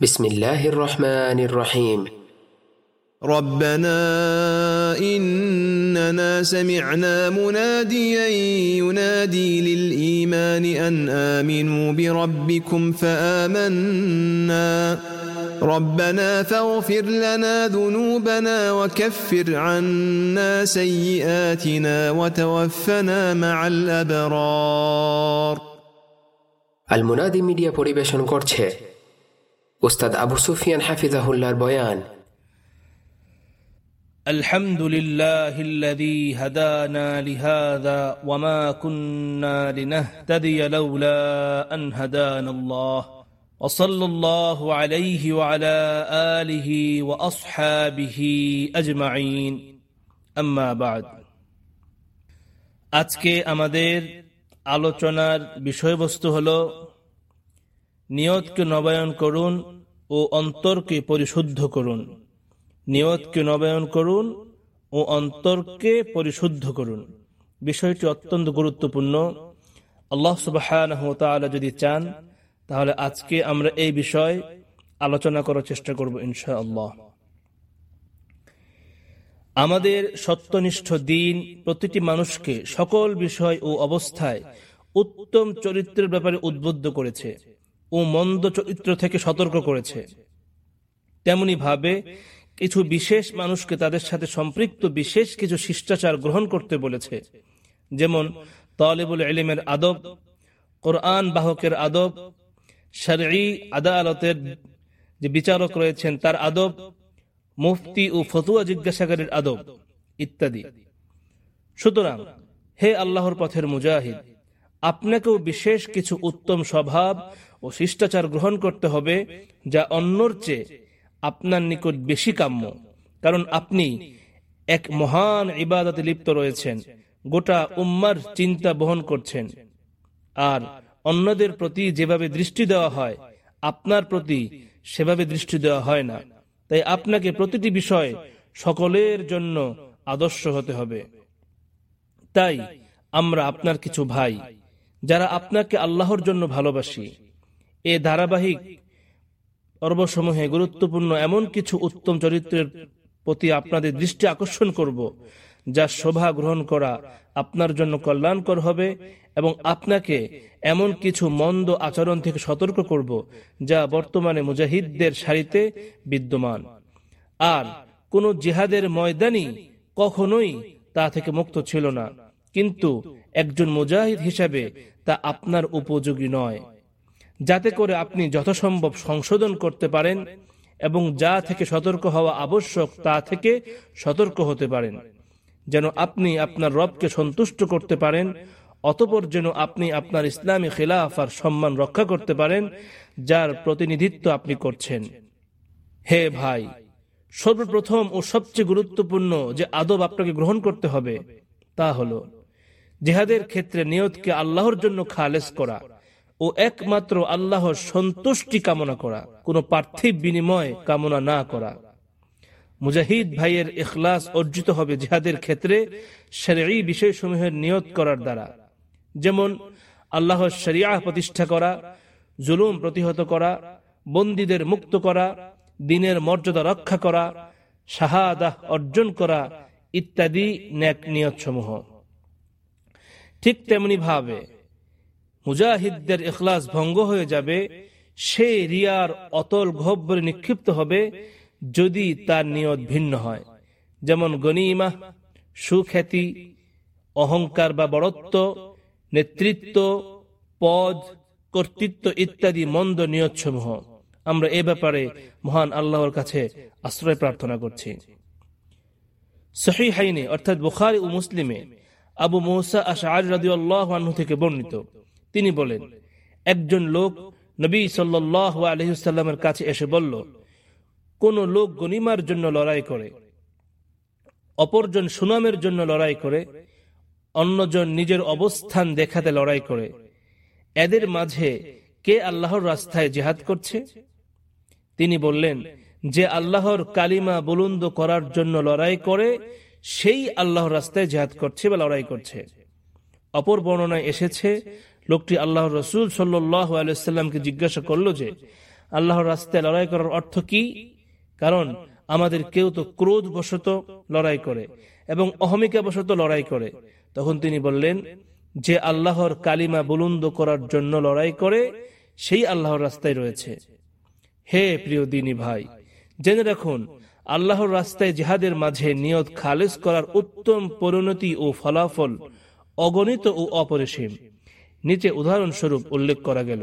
بسم الله الرحمن الرحيم ربنا إننا سمعنا مناديا ينادي للإيمان أن آمنوا بربكم فآمنا ربنا فاغفر لنا ذنوبنا وكفر عنا سيئاتنا وتوفنا مع الأبرار المنادي media পরিবেশন করছে أستاذ أبو سفيان حفظه الله البيان. الحمد لله الذي هدانا لهذا وما كنا لنهتدي لولا أن هدانا الله. وصلى الله عليه وعلى آله وأصحابه أجمعين. أما بعد. আজকে আমাদের আলোচনার বিষয়বস্তু হল নিয়তকে নবায়ন করুন ও অন্তরকে পরিশুদ্ধ করুন। নিয়তকে নবায়ন করুন ও অন্তরকে পরিশুদ্ধ করুন। বিষয়টি অত্যন্ত গুরুত্বপূর্ণ। আল্লাহ সুবাহ যদি চান, তাহলে আজকে আমরা এই বিষয় আলোচনা করার চেষ্টা করব ইনশা আল্লাহ আমাদের সত্যনিষ্ঠ দিন প্রতিটি মানুষকে সকল বিষয় ও অবস্থায় উত্তম চরিত্রের ব্যাপারে উদ্বুদ্ধ করেছে। ও মন্দ চরিত্র থেকে সতর্ক করেছে। তেমনি ভাবে কিছু বিশেষ মানুষকে তাদের সাথে সম্পৃক্ত বিশেষ কিছু শিষ্টাচার গ্রহণ করতে বলেছে। যেমন তলেবুল এলিমের আদব, কোরআন বাহকের আদব সারি আদালতের যে বিচারক রয়েছেন তার আদব, মুফতি ও ফতুয়া জিজ্ঞাসাগারের আদব ইত্যাদি। সুতরাং হে আল্লাহর পথের মুজাহিদ, আপনাকেও বিশেষ কিছু উত্তম স্বভাব ও শিষ্টাচার গ্রহণ করতে হবে যা অন্যর চেয়ে আপনার নিকট বেশি কাম্য। কারণ আপনি এক মহান ইবাদতে লিপ্ত রয়েছেন, গোটা উম্মার চিন্তা বহন করছেন। আর অন্যদের প্রতি যেভাবে দৃষ্টি দেওয়া হয়, আপনার প্রতি সেভাবে দৃষ্টি দেওয়া হয় না। তাই আপনাকে প্রতিটি বিষয় সকলের জন্য আদর্শ হতে হবে। তাই আমরা আপনার কিছু ভাই, যারা আপনাকে আল্লাহর জন্য ভালোবাসি। এ ধারাবাহিক পর্বসমূহে গুরুত্বপূর্ণ এমন কিছু উত্তম চরিত্রের প্রতি আপনাদের দৃষ্টি আকর্ষণ করব, যা শোভা গ্রহণ করা আপনার জন্য কল্যাণকর হবে এবং আপনাকে এমন কিছু মন্দ আচরণ থেকে সতর্ক করব, যা বর্তমানে মুজাহিদদের সারিতে বিদ্যমান। আর কোন জিহাদের ময়দানই কখনোই তা থেকে মুক্ত ছিল না, কিন্তু একজন মুজাহিদ হিসাবে তা আপনার উপযোগী নয়। যাতে করে আপনি যথাসম্ভব সংশোধন করতে পারেন এবং যা থেকে সতর্ক হওয়া আবশ্যক তা থেকে সতর্ক হতে পারেন। যেন আপনি আপনার রবকে সন্তুষ্ট করতে পারেন, অতপর যেন আপনি আপনার ইসলামী খেলাফ আর সম্মান রক্ষা করতে পারেন, যার প্রতিনিধিত্ব আপনি করছেন। হে ভাই, সর্বপ্রথম ও সবচেয়ে গুরুত্বপূর্ণ যে আদব আপনাকে গ্রহণ করতে হবে, তা হল, জেহাদের ক্ষেত্রে নিয়তকে আল্লাহর জন্য খালেস করা। ও একমাত্র আল্লাহর সন্তুষ্টি কামনা করা, কোনো পার্থিব বিনিময় কামনা না করা। মুজাহিদ ভাইয়ের এখলাস অর্জিত হবে জিহাদের ক্ষেত্রে সেরি বিষয়সমূহের নিয়ত করার দ্বারা। যেমন, আল্লাহর শরিয়া প্রতিষ্ঠা করা, জুলুম প্রতিহত করা, বন্দীদের মুক্ত করা, দিনের মর্যাদা রক্ষা করা শাহাদাহ অর্জন করা ইত্যাদি ন্যাক নিয়তসমূহ। ঠিক তেমনি ভাবে মুজাহিদদের ইখলাস ভঙ্গ হয়ে যাবে, সে রিয়ার অতল গহব্বরে নিক্ষিপ্ত হবে যদি তার নিয়ত ভিন্ন হয়। যেমন গনিমা, সুখ্যাতি, অহংকার বা বড়ত্ব, নেতৃত্ব, পদ, কর্তৃত্ব ইত্যাদি মন্দ নিয়তসমূহ। আমরা এ ব্যাপারে মহান আল্লাহর কাছে আশ্রয় প্রার্থনা করছি। সহি হাইনে অর্থাৎ বুখারি ও মুসলিমে, আবু মৌসা আশার রাজি আল্লাহ থেকে বর্ণিত। তিনি বলেন, একজন লোক নবী সাল্লাহ আলহিসাল্লামের কাছে এসে বলল, কোন লোক গনিমার জন্য লড়াই করে, অপরজন সুনামের জন্য লড়াই করে, অন্যজন নিজের অবস্থান দেখাতে লড়াই করে, এদের মাঝে কে আল্লাহর রাস্তায় জেহাদ করছে? তিনি বললেন, যে আল্লাহর কালিমা বুলন্দ করার জন্য লড়াই করে, সেই আল্লাহর রাস্তায় জেহাদ করছে বা লড়াই করছে। অপর বর্ণনায় এসেছে লোকটি আল্লাহ রসুল সাল্লাহ আলাইসাল্লামকে জিজ্ঞাসা করল যে, আল্লাহর রাস্তায় লড়াই করার অর্থ কি? কারণ আমাদের কেউ তো ক্রোধ বশত লড়াই করে এবং অহমিকা বশত লড়াই করে। তখন তিনি বললেন, যে আল্লাহর কালিমা বুলন্দ করার জন্য লড়াই করে, সেই আল্লাহর রাস্তায় রয়েছে। হে প্রিয় দিনী ভাই, জেনে রাখুন, আল্লাহর রাস্তায় জেহাদের মাঝে নিয়ত খালেজ করার উত্তম পরিণতি ও ফলাফল অগণিত ও অপরিসীম। নিচে উদাহরণস্বরূপ উল্লেখ করা গেল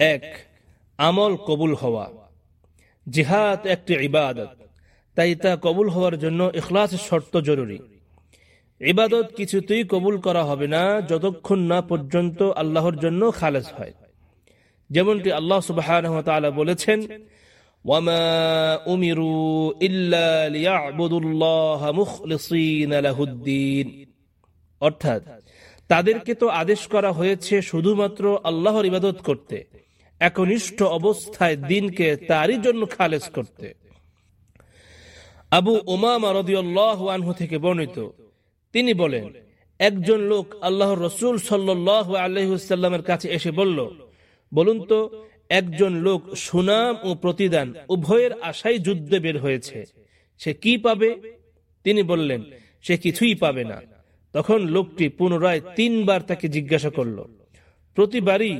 এক আমল কবুল হওয়া জিহাদ একটি ইবাদত তাই তা কবুল হওয়ার জন্য ইখলাসের শর্ত জরুরি ইবাদত কিছুতেই কবুল করা হবে না যতক্ষণ না পর্যন্ত আল্লাহর জন্য খালেজ হয় যেমনটি আল্লাহ সুবাহ বলেছেন وما أمروا إلا ليعبدوا الله مخلصين له الدين অর্থাৎ তাদেরকে তো আদেশ করা হয়েছে শুধুমাত্র আল্লাহর ইবাদত করতে, একনিষ্ঠ অবস্থায় দিনকে তারই জন্য খালেজ করতে। আবু ওমামা থেকে বর্ণিত, তিনি বলেন, একজন লোক আল্লাহর রসুল সাল্লাহ কাছে এসে বলল, বলুন তো, একজন লোক সুনাম ও প্রতিদান উভয়ের আশাই যুদ্ধে বের হয়েছে, সে কি পাবে? তিনি বললেন, সে কিছুই পাবে না। তখন লোকটি পুনরায় তিনবার তাকে জিজ্ঞাসা করল। প্রতিবারই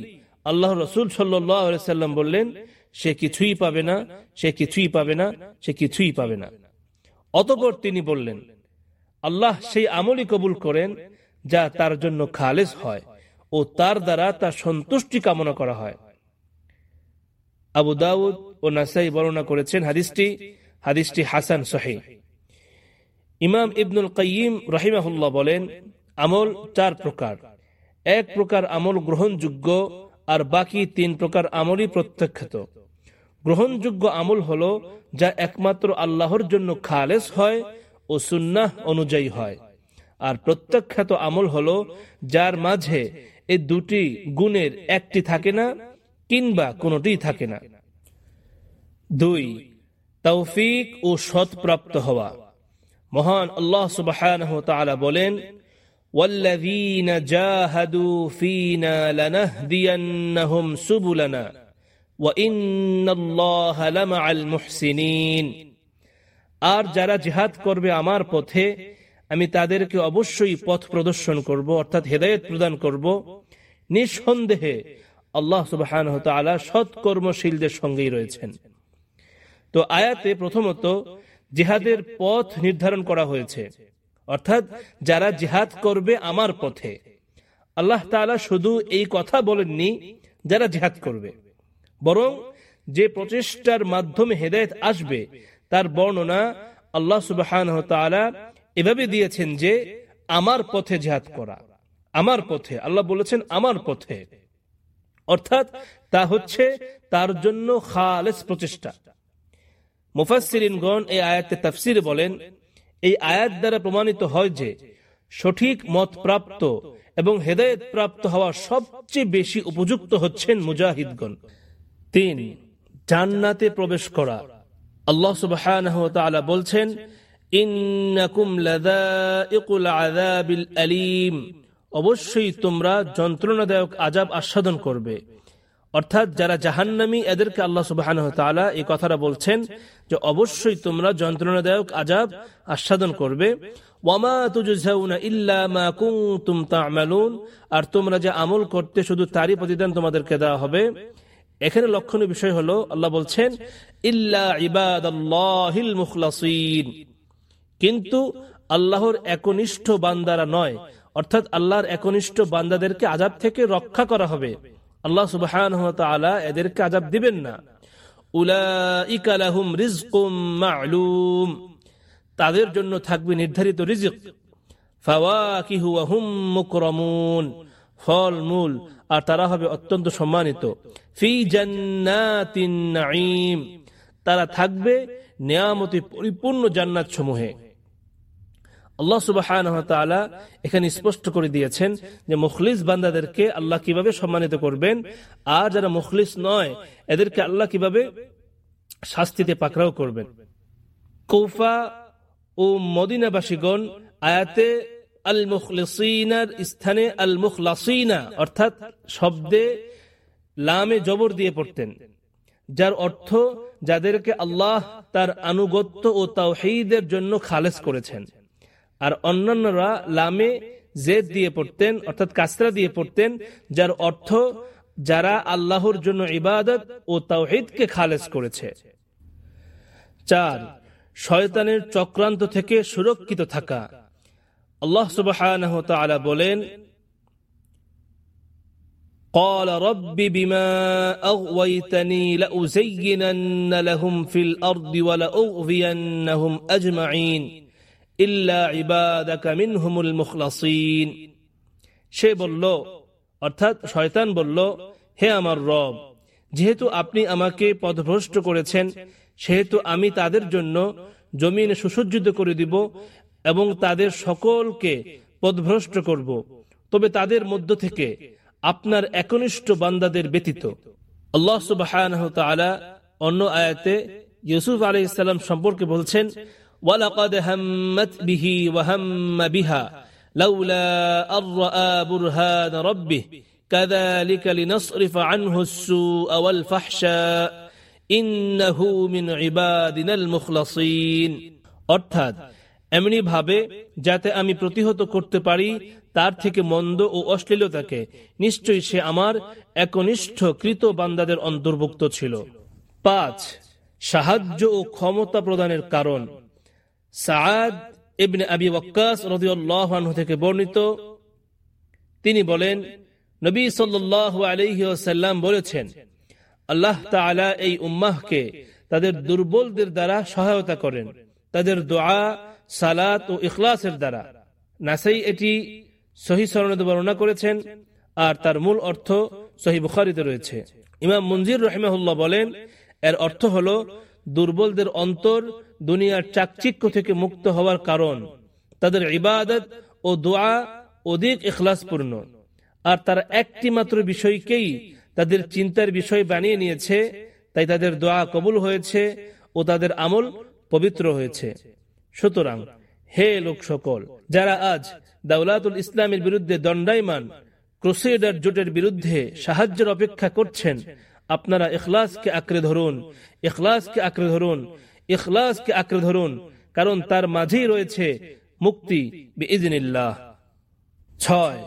আল্লাহ রসুল সাল্লাম বললেন, সে কিছুই পাবে না, সে কিছুই পাবে না, সে কিছুই পাবে না। অতপর তিনি বললেন, আল্লাহ সেই আমলই কবুল করেন যা তার জন্য খালেজ হয় ও তার দ্বারা তার সন্তুষ্টি কামনা করা হয়। আবু দাউদ ও নাসাই বর্ণনা করেছেন হাদিসটি হাদিসটি হাসান সহি। ইমাম ইবনুল কাইম রহিমাহুল্লাহ বলেন, আমল চার প্রকার। এক প্রকার আমল গ্রহণযোগ্য আর বাকি তিন প্রকার আমলই প্রত্যাখ্যাত গ্রহণযোগ্য আমল হল যা একমাত্র আল্লাহর জন্য খালেস হয় ও সুন্নাহ অনুযায়ী হয়। আর প্রত্যাখ্যাত আমল হল যার মাঝে এই দুটি গুণের একটি থাকে না কিংবা কোনটি থাকে না। দুই, তৌফিক ও সৎপ্রাপ্ত হওয়া। মহান আল্লাহ সুবাহ বলেন والذين جاهدوا فينا لنهدينهم سبلنا وإن الله لمع المحسنين আর যারা জিহাদ করবে আমার পথে আমি তাদেরকে অবশ্যই পথ প্রদর্শন করব অর্থাৎ হেদায়ত প্রদান করব নিঃসন্দেহে আল্লাহ সুবাহান সৎকর্মশীলদের সঙ্গেই রয়েছেন তো আয়াতে প্রথমত জিহাদের পথ নির্ধারণ করা হয়েছে। অর্থাৎ যারা জিহাদ করবে আমার পথে। আল্লাহ তালা শুধু এই কথা বলেননি, যারা জিহাদ করবে। বরং যে প্রচেষ্টার মাধ্যমে হেদায়ত আসবে, তার বর্ণনা আল্লাহ সুবাহান এভাবে দিয়েছেন যে, আমার পথে জিহাদ করা, আমার পথে, আল্লাহ বলেছেন আমার পথে। অর্থাৎ তা হচ্ছে তার জন্য খালেস প্রচেষ্টা। মুফাসিরিনগণ এই আয়াতে তাফসির বলেন, এই আয়াত দ্বারা প্রমাণিত হয় যে সঠিক মত প্রাপ্ত এবং হেদায়ত প্রাপ্ত হওয়া সবচেয়ে বেশি উপযুক্ত হচ্ছেন মুজাহিদগণ। তিন, জান্নাতে প্রবেশ করা। আল্লাহ সুবাহ বলছেন অবশ্যই তোমরা যন্ত্রণাদায়ক আজাব আস্বাদন করবে। অর্থাৎ যারা জাহান্নামী, এদেরকে আল্লাহ সুবাহ এই কথাটা বলছেন যে অবশ্যই তোমরা যন্ত্রণাদায়ক আজাব আস্বাদন করবে। আর তোমরা যে আমল করতে শুধু তারই প্রতিদান তোমাদেরকে দেওয়া হবে। এখানে লক্ষণীয় বিষয় হলো, আল্লাহ বলছেন, ইল্লা ইবাদ কিন্তু আল্লাহর একনিষ্ঠ বান্দারা নয়, অর্থাৎ আল্লাহর একনিষ্ঠ বান্দাদেরকে আজাব থেকে রক্ষা করা হবে। আল্লাহ সুবাহ এদেরকে আজাব দিবেন না। তাদের জন্য থাকবে নির্ধারিত রিজিক ফল, মূল, আর তারা হবে অত্যন্ত সম্মানিত। ফি তারা থাকবে নিয়ামতি পরিপূর্ণ জান্নাত সমূহে আল্লাহ সুবাহ এখানে স্পষ্ট করে দিয়েছেন যে মুখলিস বান্দাদেরকে আল্লাহ কীভাবে সম্মানিত করবেন, আর যারা মুখলিস নয়, এদেরকে আল্লাহ কীভাবে শাস্তিতে পাকড়াও করবেন। কৌফা ও মদিনাবাসীগণ আয়াতে আল মুখলিসিনার স্থানে আল মুখলাসিনা অর্থাৎ শব্দে লামে জবর দিয়ে পড়তেন, যার অর্থ যাদেরকে আল্লাহ তার আনুগত্য ও তাওহীদের জন্য খালেস করেছেন। আর অন্যান্যরা লামে জেদ দিয়ে পড়তেন অর্থাৎ কাসরা দিয়ে পড়তেন যার অর্থ যারা আল্লাহর জন্য ইবাদত ও তাওহিদকে খালেস করেছে চার শয়তানের চক্রান্ত থেকে সুরক্ষিত থাকা আল্লাহ সুবাহ বলেন قال رب بما أغويتني لأزينن لهم في الأرض ولأغوينهم أجمعين ইল্লা সে বলল, অর্থাৎ শয়তান বলল, হে আমার রব, যেহেতু আপনি আমাকে পদভ্রষ্ট করেছেন, সেহেতু আমি তাদের জন্য জমিন সুসজ্জিত করে দিব এবং তাদের সকলকে পদভ্রষ্ট করব। তবে তাদের মধ্য থেকে আপনার একনিষ্ঠ বান্দাদের ব্যতীত। আল্লাহ সুবাহ অন্য আয়াতে ইউসুফ আলহ ইসলাম সম্পর্কে বলছেন ওয়ালাকাদ হাম্মাত বিহি ওয়াহাম্মা বিহা লাউলা আর রাআ বুরহান রাব্বিহ كذلك لنصرف عنه السوء والفحشاء إنه من عبادنا المخلصين অর্থাৎ এমনি ভাবে যাতে আমি প্রতিহত করতে পারি তার থেকে মন্দ ও অশ্লীলতাকে নিশ্চয়ই সে আমার একনিষ্ঠ কৃত বান্দাদের অন্তর্ভুক্ত ছিল পাঁচ সাহায্য ও ক্ষমতা প্রদানের কারণ সাদ ইবনে আবি ওয়াক্কাস রাদিয়াল্লাহু থেকে বর্ণিত। তিনি বলেন, নবী সাল্লাল্লাহু আলাইহি ওয়াসাল্লাম বলেছেন, আল্লাহ তাআলা এই উম্মাহকে তাদের দুর্বলদের দ্বারা সহায়তা করেন। তাদের দোয়া, সালাত ও ইখলাসের দ্বারা। নাসাই এটি সহি বর্ণনা করেছেন, আর তার মূল অর্থ সহি বুখারিতে রয়েছে। ইমাম মঞ্জির রহমাহুল্লাহ বলেন, এর অর্থ হল দুর্বলদের অন্তর দুনিয়ার চাকচিক্য থেকে মুক্ত হওয়ার কারণ। তাদের ইবাদত ও দোয়া অধিক ইখলাসপূর্ণ। আর তারা একটি মাত্র বিষয়কেই তাদের চিন্তার বিষয় বানিয়ে নিয়েছে, তাই তাদের দোয়া কবুল হয়েছে ও তাদের আমল পবিত্র হয়েছে। সুতরাং, হে লোক সকল, যারা আজ দাউলাতুল ইসলামের বিরুদ্ধে দণ্ডায়মান, ক্রুসেডার জোটের বিরুদ্ধে সাহায্যের অপেক্ষা করছেন আপনারা ইখলাসকে আঁকড়ে ধরুন, ইখলাসকে আঁকড়ে ধরুন, ইখলাসকে আঁকড়ে ধরুন, কারণ তার মাঝেই রয়েছে মুক্তি বিইজনিল্লাহ ছয়,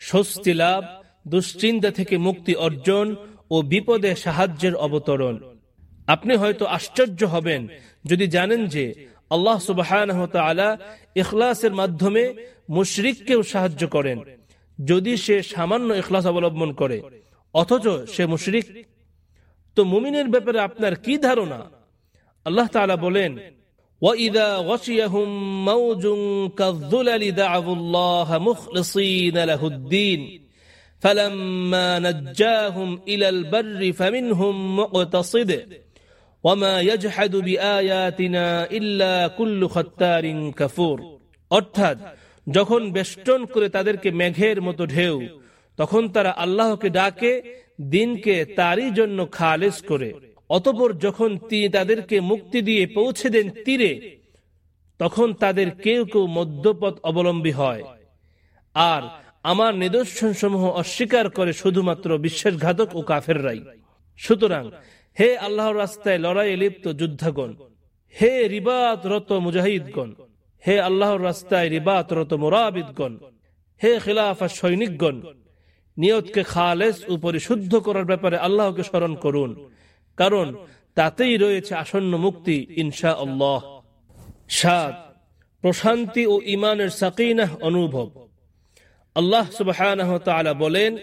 স্বস্তি লাভ, দুশ্চিন্তা থেকে মুক্তি অর্জন ও বিপদে সাহায্যের অবতরণ। আপনি হয়তো আশ্চর্য হবেন যদি জানেন যে আল্লাহ সুবাহ ইখলাসের মাধ্যমে মুশরিককেও সাহায্য করেন, যদি সে সামান্য ইখলাস অবলম্বন করে, অথচ সে মুশরিক তো মুমিনের ব্যাপারে আপনার কি ধারণা আল্লাহ তাআলা বলেন وَإِذَا غَشِيَهُم مَّوْجٌ كَالظُّلَلِ دَعَوُا اللَّهَ مُخْلِصِينَ لَهُ الدِّينَ فَلَمَّا نَجَّاهُمْ إِلَى الْبَرِّ فَمِنْهُم مُّقْتَصِدٌ وَمَا يَجْحَدُ بِآيَاتِنَا إِلَّا كُلُّ خَتَّارٍ كَفُورٍ অর্থাৎ যখন বেষ্টন করে তাদেরকে মেঘের মতো ঢেউ তখন তারা আল্লাহকে ডাকে দিনকে তারই জন্য খালেস করে। অতপর যখন তিনি তাদেরকে মুক্তি দিয়ে পৌঁছে দেন তীরে, তখন তাদের কেউ কেউ মধ্যপথ অবলম্বী হয়। আর আমার নিদর্শন সমূহ অস্বীকার করে শুধুমাত্র বিশ্বাসঘাতক ও কাফেররাই। সুতরাং হে আল্লাহর রাস্তায় লড়াইয়ে লিপ্ত যুদ্ধাগণ, হে রিবাতরত মুজাহিদগণ, হে আল্লাহর রাস্তায় রিবাতরত মোরাবিদগণ, হে খিলাফা সৈনিকগণ নিয়তকে খালেস ও পরিশুদ্ধ করার ব্যাপারে আল্লাহকে স্মরণ করুন কারণ তাতেই রয়েছে আসন্ন মুক্তি ইনশা আল্লাহ সাত প্রশান্তি ও ইমানের সাকিনাহ অনুভব আল্লাহ সুবহানাহু ওয়া তাআলা বলেন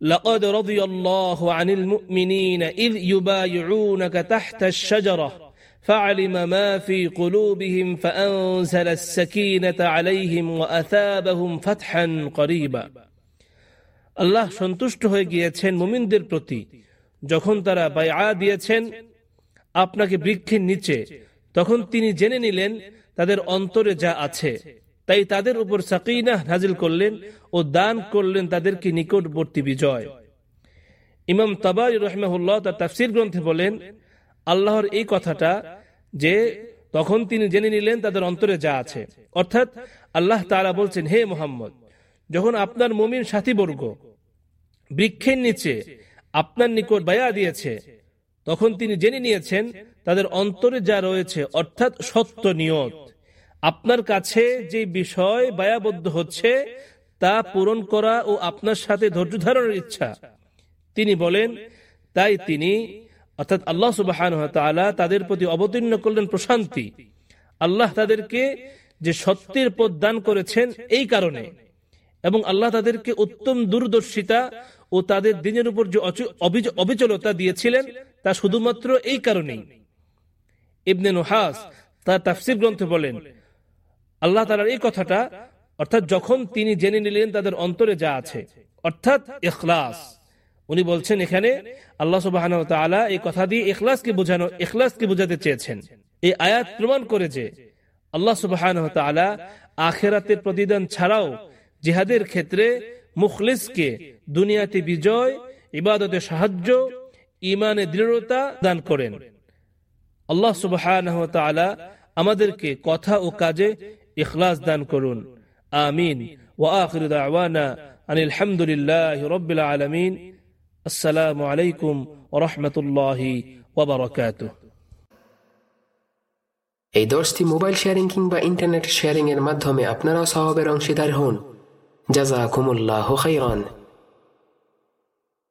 لقد رضي الله عن المؤمنين إذ يبايعونك تحت الشجرة فعلم ما في قلوبهم فأنزل السكينة عليهم وأثابهم فتحا قريبا আল্লাহ সন্তুষ্ট হয়ে গিয়েছেন মুমিনদের প্রতি। যখন তারা বায়া দিয়েছেন আপনাকে বৃক্ষের নিচে, তখন তিনি জেনে নিলেন তাদের অন্তরে যা আছে। তাই তাদের উপর সাকিনা নাজিল করলেন ও দান করলেন তাদেরকে নিকটবর্তী বিজয়। ইমাম তাবাই রহমাহুল্লাহ তার তাফসির গ্রন্থে বলেন, আল্লাহর এই কথাটা যে তখন তিনি জেনে নিলেন তাদের অন্তরে যা আছে। অর্থাৎ আল্লাহ তারা বলছেন, হে মোহাম্মদ যখন আপনার মমিন সাথীবর্গ বৃক্ষের নিচে আপনার নিকট বায়া দিয়েছে, তখন তিনি জেনে নিয়েছেন তাদের অন্তরে যা রয়েছে, অর্থাৎ সত্য নিয়ত। আপনার কাছে যে বিষয় বায়াবদ্ধ হচ্ছে, তা পূরণ করা ও আপনার সাথে ধৈর্য ধারণের ইচ্ছা। তিনি বলেন, তাই তিনি, অর্থাৎ আল্লাহ সুবাহান তাদের প্রতি অবতীর্ণ করলেন প্রশান্তি। আল্লাহ তাদেরকে যে সত্যের পথ দান করেছেন, এই কারণে। এবং আল্লাহ তাদেরকে উত্তম দূরদর্শিতা ও তাদের দিনের উপর যে অবিচলতা দিয়েছিলেন, তা শুধুমাত্র এই কারণেই। ইবনে নুহাস তার তাফসির গ্রন্থে বলেন, আল্লাহ তালার এই কথাটা, অর্থাৎ যখন তিনি জেনে নিলেন তাদের অন্তরে যা আছে, অর্থাৎ এখলাস উনি বলছেন এখানে, আল্লাহ সুবাহ এই কথা দিয়ে এখলাসকে বোঝানো এখলাসকে বোঝাতে চেয়েছেন। এই আয়াত প্রমাণ করে যে, আল্লাহ সুবাহ আখেরাতের প্রতিদান ছাড়াও জিহাদের ক্ষেত্রে মুখলিসকে দুনিয়াতে বিজয়, ইবাদতে সাহায্য ইমানে দৃঢ়তা দান করেন। আল্লাহ সুবাহ আমাদেরকে কথা ও কাজে ইখলাস দান করুন। আমিন। ওয়াখির দাওয়ানা আনিল হামদুলিল্লাহ রব্বিল আলামিন। আসসালামু আলাইকুম রাহমাতুল্লাহি ওয়া এই দশটি মোবাইল শেয়ারিং কিংবা ইন্টারনেট শেয়ারিং এর মাধ্যমে আপনারাও সহবের অংশীদার হন। جزاكم الله خيرا.